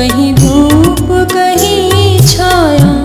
कहीं धूप कहीं छाया।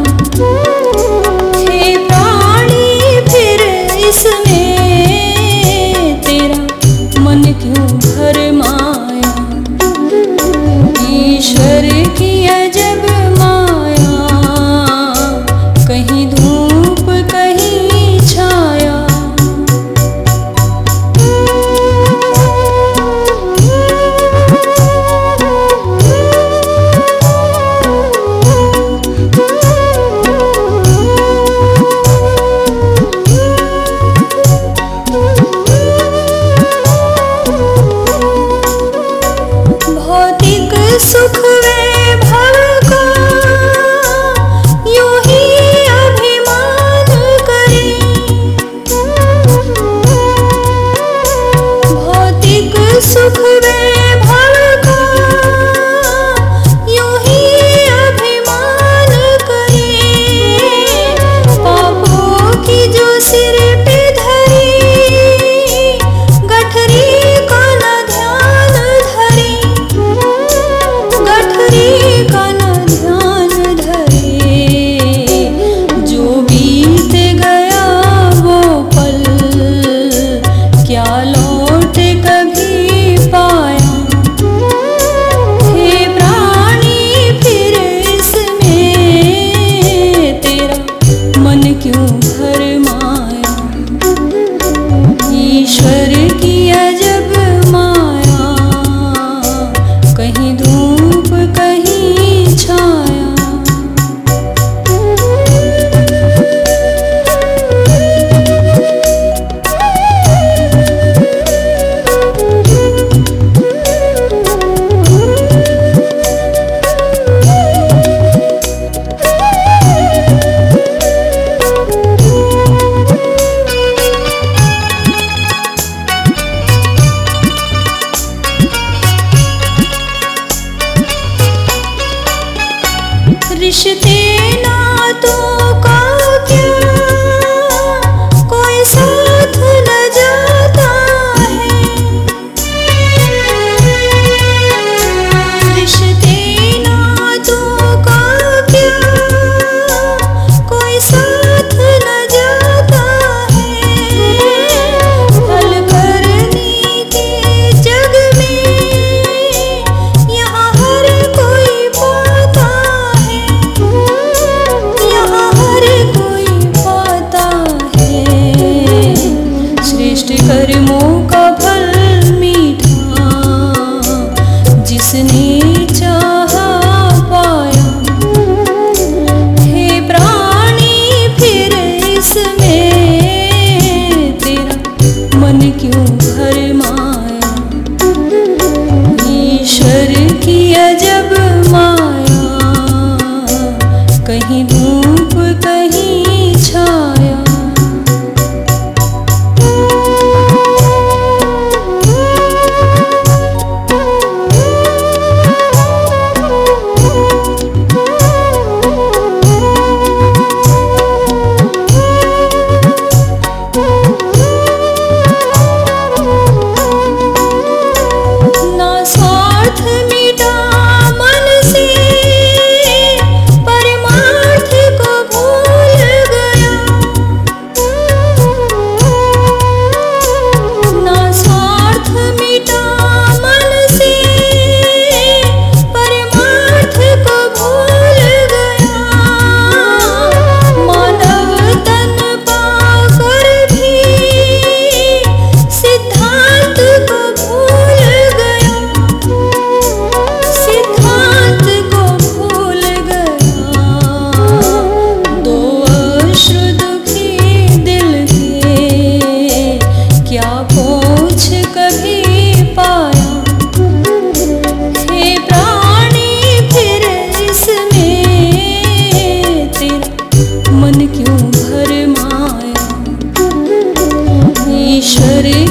ईश्वर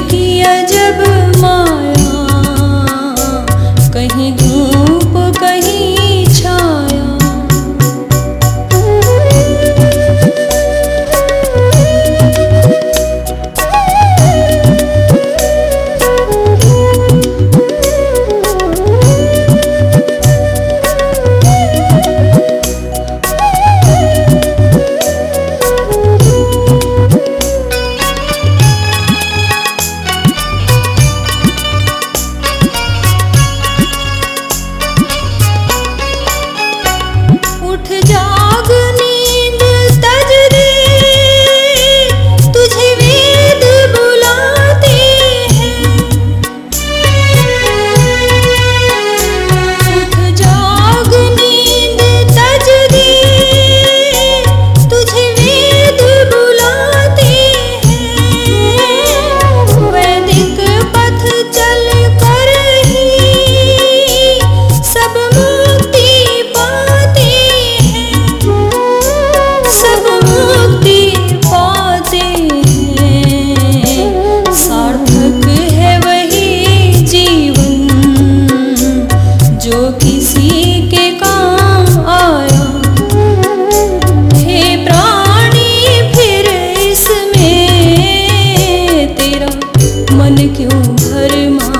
Sarma